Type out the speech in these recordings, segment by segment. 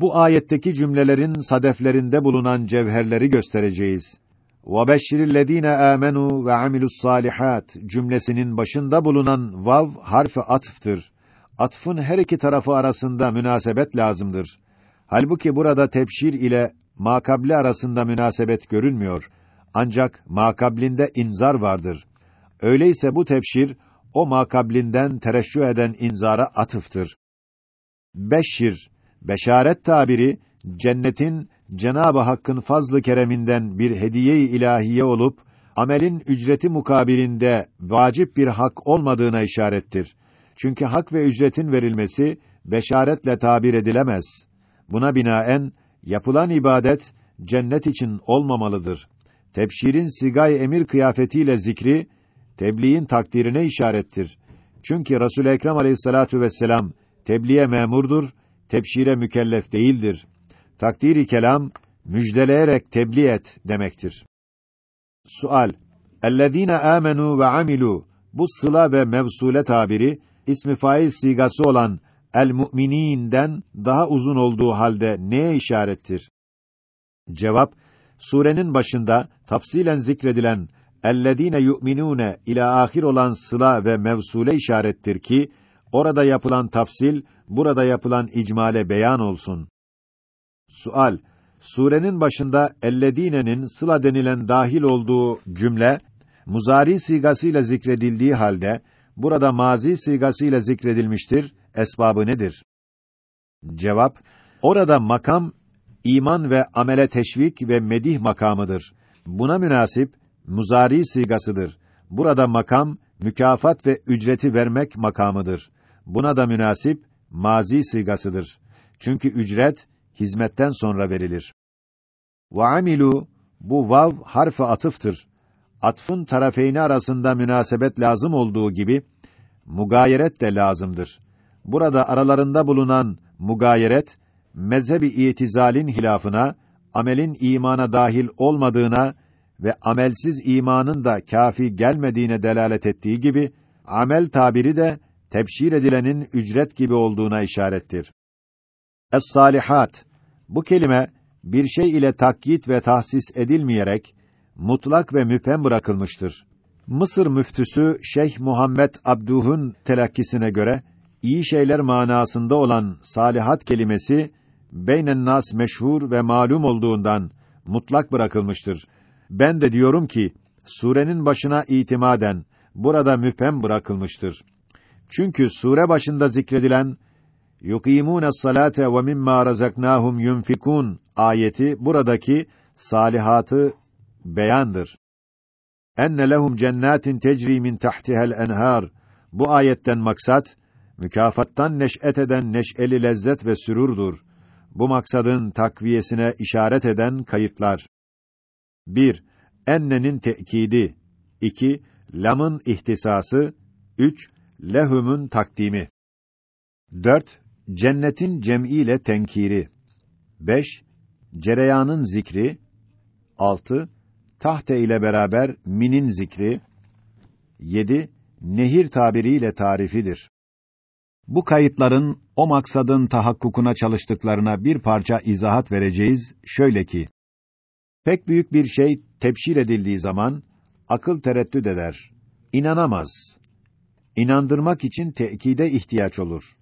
Bu ayetteki cümlelerin sadeflerinde bulunan cevherleri göstereceğiz. وَبَشِّرِ الَّذ۪ينَ آمَنُوا وَعَمِلُوا الصَّالِحَاتِ cümlesinin başında bulunan vav harfi atıftır. Atfın her iki tarafı arasında münasebet lazımdır. Halbuki burada tebşir ile makabli arasında münasebet görünmüyor. Ancak makablinde inzar vardır. Öyleyse bu tebşir o makablinden tereşşü eden inzara atıftır. Beşşir, beşaret tabiri cennetin Cenab-ı Hakk'ın fazlı kereminden bir hediye-i ilahiye olup amelin ücreti mukabilinde vacip bir hak olmadığına işarettir. Çünkü hak ve ücretin verilmesi beşaretle tabir edilemez. Buna binaen yapılan ibadet cennet için olmamalıdır. Tebşirin sigay emir kıyafetiyle zikri tebliğin takdirine işarettir. Çünkü Resul Ekrem Aleyhissalatu vesselam tebliğe memurdur, tebşire mükellef değildir. Takdiri kelam müjdeleyerek tebliğ et demektir. Sual: Ellezîne âmenû ve amilû bu sıla ve mevsule tabiri ismi fail sigası olan el mu'mininden daha uzun olduğu halde neye işarettir? Cevap: Surenin başında tafsilen zikredilen ellezîne yu'minûne ila ahir olan sıla ve mevsule işarettir ki orada yapılan tafsil burada yapılan icmale beyan olsun. Sual: Surenin başında ellezînenin sıla denilen dahil olduğu cümle muzari sigasıyla zikredildiği halde burada mazi sigasıyla zikredilmiştir. Esbabı nedir? Cevap: Orada makam iman ve amele teşvik ve medih makamıdır. Buna münasip muzari sigasıdır. Burada makam mükafat ve ücreti vermek makamıdır. Buna da münasip mazi sigasıdır. Çünkü ücret hizmetten sonra verilir. Ve amilu bu vav harfi atıftır. Atfın tarafeyni arasında münasebet lazım olduğu gibi mugayeret de lazımdır. Burada aralarında bulunan mugayeret mezhebi itizalin hilafına, amelin imana dahil olmadığına ve amelsiz imanın da kafi gelmediğine delalet ettiği gibi amel tabiri de tebşir edilenin ücret gibi olduğuna işarettir. Es-salihat bu kelime bir şey ile takyit ve tahsis edilmeyerek mutlak ve müphem bırakılmıştır. Mısır müftüsü Şeyh Muhammed Abduh'un telakkisine göre iyi şeyler manasında olan salihat kelimesi beynen nas meşhur ve malum olduğundan mutlak bırakılmıştır. Ben de diyorum ki surenin başına itimaden burada müphem bırakılmıştır. Çünkü sure başında zikredilen salate ve mimma razaknahum yunfikun ayeti buradaki salihatı beyandır. Enne lehum cennetin tecri min tahtiha'l enhar. Bu ayetten maksat mükafattan neş'et eden neş'eli lezzet ve sürurdur. Bu maksadın takviyesine işaret eden kayıtlar. 1. Ennenin tekidi. 2. Lamın ihtisası. 3. Lehum'un takdimi. 4. Cennetin cem'iyle tenkiri. 5. Cereyanın zikri. 6. Tahte ile beraber minin zikri. 7. Nehir tabiriyle tarifidir. Bu kayıtların o maksadın tahakkukuna çalıştıklarına bir parça izahat vereceğiz. Şöyle ki, pek büyük bir şey tebşir edildiği zaman akıl tereddüt eder, inanamaz. İnandırmak için tekide ihtiyaç olur.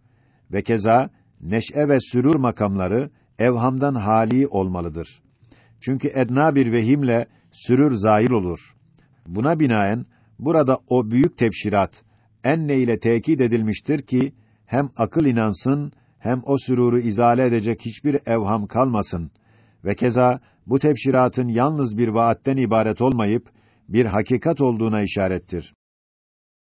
Ve keza neş'e ve sürur makamları evhamdan hali olmalıdır. Çünkü edna bir vehimle sürür zahir olur. Buna binaen burada o büyük tebşirat enne ile tekit edilmiştir ki hem akıl inansın hem o süruru izale edecek hiçbir evham kalmasın ve keza bu tebşiratın yalnız bir vaatten ibaret olmayıp bir hakikat olduğuna işarettir.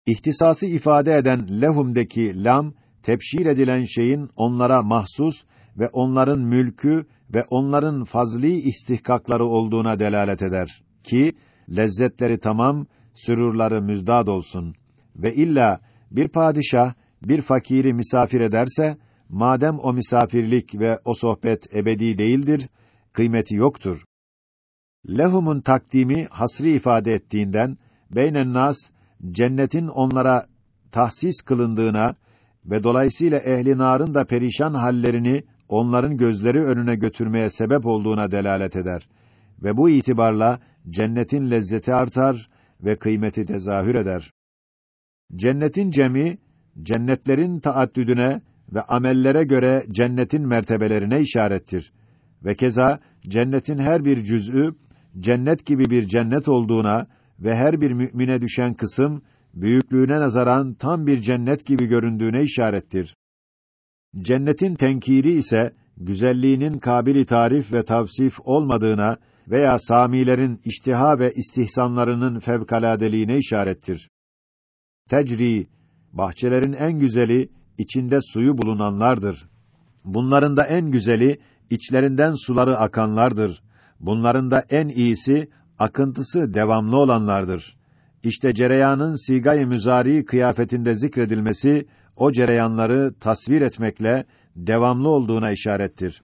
İhtisası ifade eden lehum'deki lam tebşir edilen şeyin onlara mahsus ve onların mülkü ve onların fazli istihkakları olduğuna delalet eder ki lezzetleri tamam, sürurları müzdad olsun ve illa bir padişah bir fakiri misafir ederse madem o misafirlik ve o sohbet ebedi değildir, kıymeti yoktur. Lehumun takdimi hasri ifade ettiğinden beynen nas cennetin onlara tahsis kılındığına ve dolayısıyla ehli narın da perişan hallerini onların gözleri önüne götürmeye sebep olduğuna delalet eder ve bu itibarla cennetin lezzeti artar ve kıymeti tezahür eder. Cennetin cemi cennetlerin taaddüdüne ve amellere göre cennetin mertebelerine işarettir. Ve keza cennetin her bir cüz'ü cennet gibi bir cennet olduğuna ve her bir mümine düşen kısım büyüklüğüne nazaran tam bir cennet gibi göründüğüne işarettir. Cennetin tenkiri ise güzelliğinin kabili tarif ve tavsif olmadığına veya samilerin iştiha ve istihsanlarının fevkaladeliğine işarettir. Tecri bahçelerin en güzeli içinde suyu bulunanlardır. Bunların da en güzeli içlerinden suları akanlardır. Bunların da en iyisi akıntısı devamlı olanlardır. İşte cereyanın sigay-ı müzari kıyafetinde zikredilmesi o cereyanları tasvir etmekle devamlı olduğuna işarettir.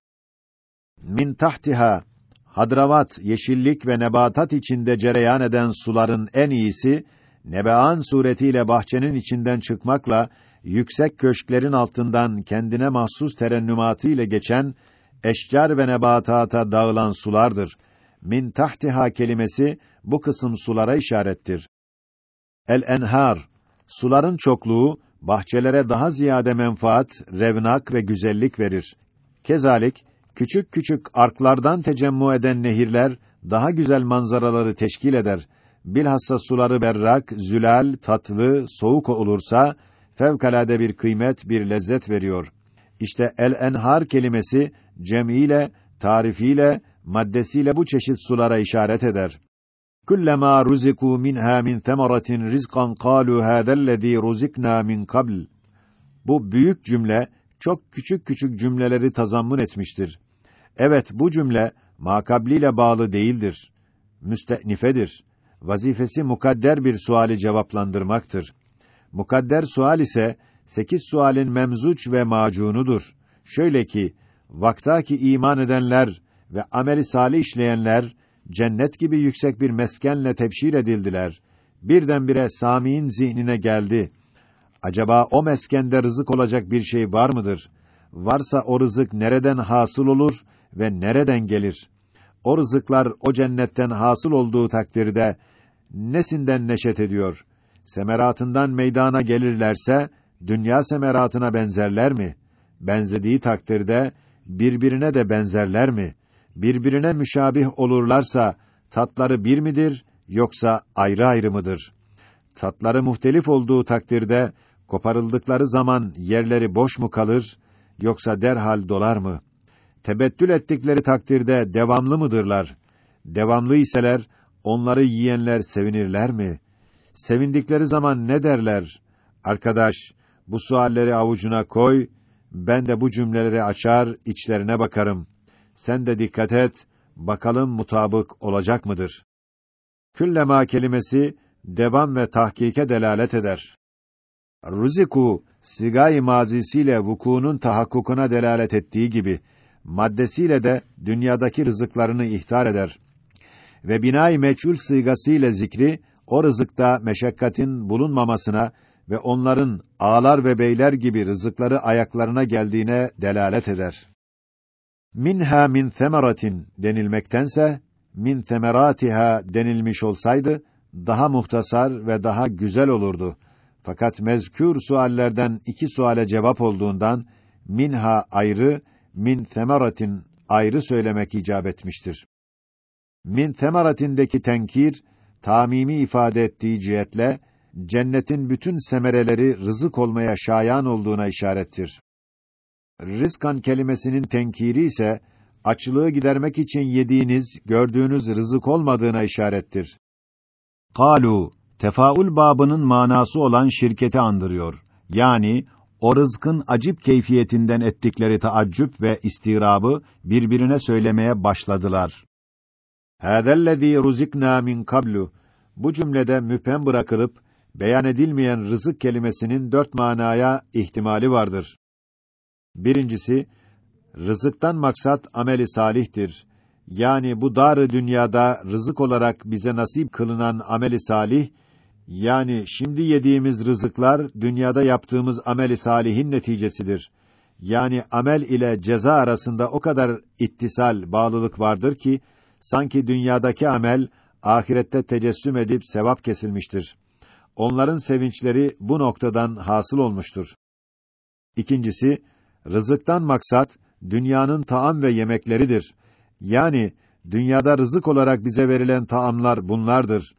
Min tahtiha hadravat, yeşillik ve nebatat içinde cereyan eden suların en iyisi nebean suretiyle bahçenin içinden çıkmakla yüksek köşklerin altından kendine mahsus terennümatı ile geçen eşcar ve nebatata dağılan sulardır. Min tahtiha kelimesi bu kısım sulara işarettir. El enhar suların çokluğu bahçelere daha ziyade menfaat, revnak ve güzellik verir. Kezalik küçük küçük arklardan tecemmü eden nehirler daha güzel manzaraları teşkil eder. Bilhassa suları berrak, zülal, tatlı, soğuk olursa fevkalade bir kıymet, bir lezzet veriyor. İşte el-enhar kelimesi cem'iyle, tarifiyle, maddesiyle bu çeşit sulara işaret eder. Kullama ruziku minha min semeratin rizqan qalu hadzellezî ruzikna min qabl. Bu büyük cümle çok küçük küçük cümleleri tazammun etmiştir. Evet bu cümle makabliyle bağlı değildir. Müstenifedir. Vazifesi mukadder bir suali cevaplandırmaktır. Mukadder sual ise sekiz sualin memzuç ve macunudur. Şöyle ki vaktaki iman edenler ve ameli salih işleyenler cennet gibi yüksek bir meskenle tebşir edildiler. Birdenbire Sami'in zihnine geldi. Acaba o meskende rızık olacak bir şey var mıdır? Varsa o rızık nereden hasıl olur ve nereden gelir? O rızıklar o cennetten hasıl olduğu takdirde nesinden neşet ediyor? Semeratından meydana gelirlerse dünya semeratına benzerler mi? Benzediği takdirde birbirine de benzerler mi? Birbirine müşabih olurlarsa tatları bir midir yoksa ayrı ayrı mıdır? Tatları muhtelif olduğu takdirde koparıldıkları zaman yerleri boş mu kalır yoksa derhal dolar mı? Tebettül ettikleri takdirde devamlı mıdırlar? Devamlı iseler onları yiyenler sevinirler mi? Sevindikleri zaman ne derler? Arkadaş, bu sualleri avucuna koy, ben de bu cümleleri açar, içlerine bakarım. Sen de dikkat et, bakalım mutabık olacak mıdır? Küllema kelimesi devam ve tahkike delalet eder. Ruziku sigay mazisiyle vukuunun tahakkukuna delalet ettiği gibi maddesiyle de dünyadaki rızıklarını ihtar eder. Ve binay meçhul sigasıyla zikri o rızıkta meşakkatin bulunmamasına ve onların ağlar ve beyler gibi rızıkları ayaklarına geldiğine delalet eder. Minha min semeratin denilmektense min semeratiha denilmiş olsaydı daha muhtasar ve daha güzel olurdu. Fakat mezkür suallerden iki suale cevap olduğundan minha ayrı, min semeratin ayrı söylemek icap etmiştir. Min semeratindeki tenkir tamimi ifade ettiği cihetle cennetin bütün semereleri rızık olmaya şayan olduğuna işarettir. Rizkan kelimesinin tenkiri ise açlığı gidermek için yediğiniz, gördüğünüz rızık olmadığına işarettir. Kalu tefaul babının manası olan şirketi andırıyor. Yani o rızkın acip keyfiyetinden ettikleri taaccüp ve istirabı birbirine söylemeye başladılar. Hâzellezî ruziknâ min kablu. Bu cümlede müphem bırakılıp beyan edilmeyen rızık kelimesinin dört manaya ihtimali vardır. Birincisi, rızıktan maksat ameli salihtir. Yani bu dar dünyada rızık olarak bize nasip kılınan ameli salih, yani şimdi yediğimiz rızıklar dünyada yaptığımız ameli salihin neticesidir. yani amel ile ceza arasında o kadar ittisal, bağlılık vardır ki sanki dünyadaki amel ahirette tecessüm edip sevap kesilmiştir. Onların sevinçleri bu noktadan hasıl olmuştur. İkincisi, rızıktan maksat dünyanın taam ve yemekleridir. Yani dünyada rızık olarak bize verilen taamlar bunlardır.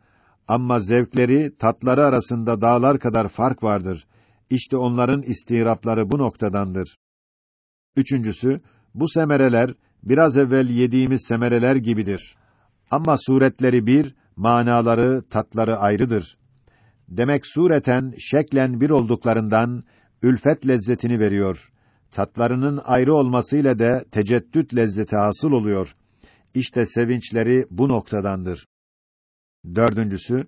Ama zevkleri, tatları arasında dağlar kadar fark vardır. İşte onların istirapları bu noktadandır. Üçüncüsü, bu semereler biraz evvel yediğimiz semereler gibidir. Ama suretleri bir, manaları, tatları ayrıdır. Demek sureten, şeklen bir olduklarından ülfet lezzetini veriyor. Tatlarının ayrı olmasıyla da teceddüt lezzeti hasıl oluyor. İşte sevinçleri bu noktadandır. Dördüncüsü,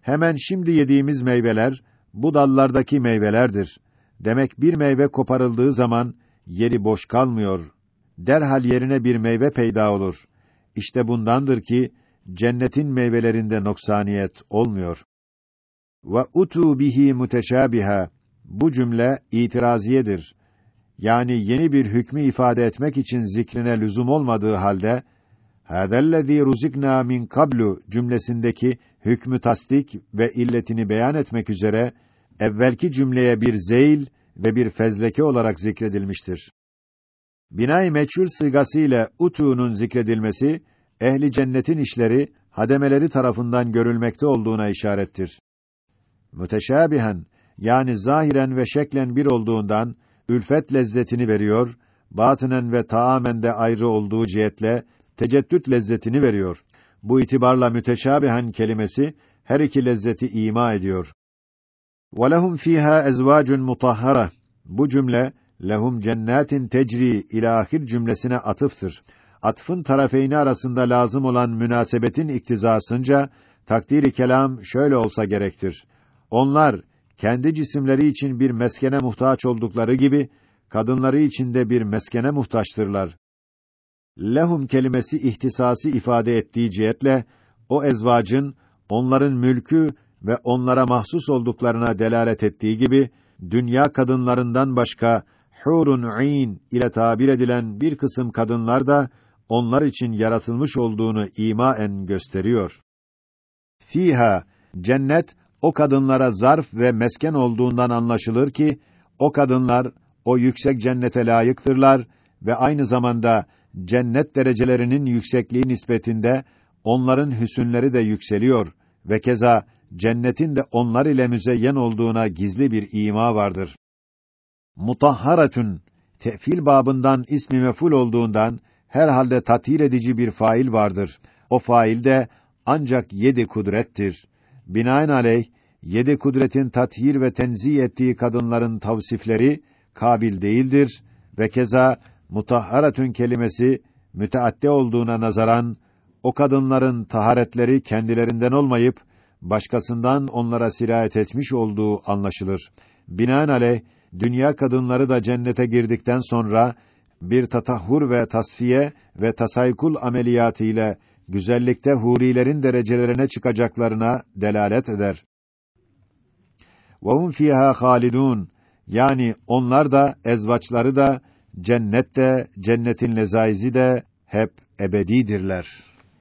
hemen şimdi yediğimiz meyveler, bu dallardaki meyvelerdir. Demek bir meyve koparıldığı zaman, yeri boş kalmıyor. Derhal yerine bir meyve peyda olur. İşte bundandır ki, cennetin meyvelerinde noksaniyet olmuyor. Ve utu bihi muteşabiha. Bu cümle itiraziyedir. Yani yeni bir hükmü ifade etmek için zikrine lüzum olmadığı halde "Hâzellezî ruziknâ min kablu" cümlesindeki hükmü tasdik ve illetini beyan etmek üzere evvelki cümleye bir zeyl ve bir fezleke olarak zikredilmiştir. Binay meçhul sigası ile utu'nun zikredilmesi ehli cennetin işleri hademeleri tarafından görülmekte olduğuna işarettir. Müteşabihen yani zahiren ve şeklen bir olduğundan ülfet lezzetini veriyor, batınen ve taamen de ayrı olduğu cihetle teceddüt lezzetini veriyor. Bu itibarla müteşabihen kelimesi her iki lezzeti ima ediyor. وَلَهُمْ فِيهَا اَزْوَاجٌ مُطَهَّرَةٌ Bu cümle lehum cennetin tecri ila ahir cümlesine atıftır. Atfın tarafeyni arasında lazım olan münasebetin iktizasınca takdiri kelam şöyle olsa gerektir. Onlar kendi cisimleri için bir meskene muhtaç oldukları gibi kadınları için de bir meskene muhtaçtırlar. Lehum kelimesi ihtisası ifade ettiği cihetle o ezvacın onların mülkü ve onlara mahsus olduklarına delalet ettiği gibi dünya kadınlarından başka hurun ayn ile tabir edilen bir kısım kadınlar da onlar için yaratılmış olduğunu imaen gösteriyor. Fiha cennet o kadınlara zarf ve mesken olduğundan anlaşılır ki o kadınlar o yüksek cennete layıktırlar ve aynı zamanda cennet derecelerinin yüksekliği nispetinde onların hüsünleri de yükseliyor ve keza cennetin de onlar ile müzeyyen olduğuna gizli bir ima vardır. Mutahharatun tefil babından ismi meful olduğundan herhalde tatir edici bir fail vardır. O fail de ancak yedi kudrettir. Binaenaleyh yedi kudretin tathir ve tenzih ettiği kadınların tavsifleri kabil değildir ve keza mutahharatun kelimesi müteaddi olduğuna nazaran o kadınların taharetleri kendilerinden olmayıp başkasından onlara sirayet etmiş olduğu anlaşılır. Binaenaleyh dünya kadınları da cennete girdikten sonra bir tatahhur ve tasfiye ve tasaykul ameliyatı ile güzellikte hurilerin derecelerine çıkacaklarına delalet eder. وَهُمْ فِيهَا خَالِدُونَ Yani onlar da, ezvaçları da, cennette, cennetin lezaizi de hep ebedidirler.